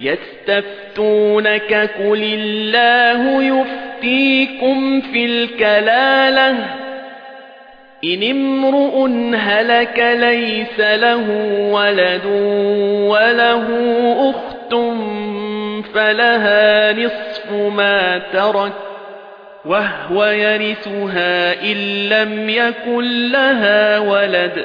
يستفتونك قل الله يفتيكم في الكلالة. إن امرؤ هلك ليس له ولد وله أخت فلها نصف ما ترك وهو يرثها إن لم يكن لها ولد.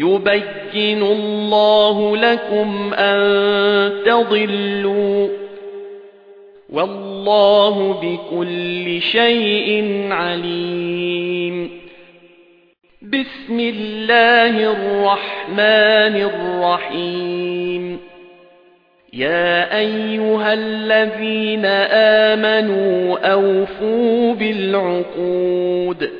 يبين الله لكم أن تضلوا والله بكل شيء عليم. بسم الله الرحمن الرحيم. يا أيها الذين آمنوا أوفوا بالعقود.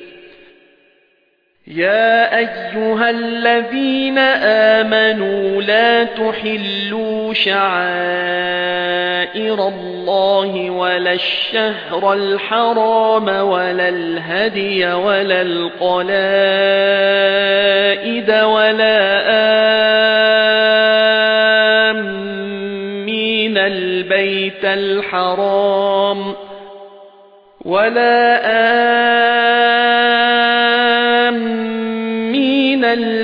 يا أيها الذين آمنوا لا تحلوا شعائر الله ولا الشهر الحرام ولا الهدي ولا القلائد ولا آمين البيت الحرام ولا آمين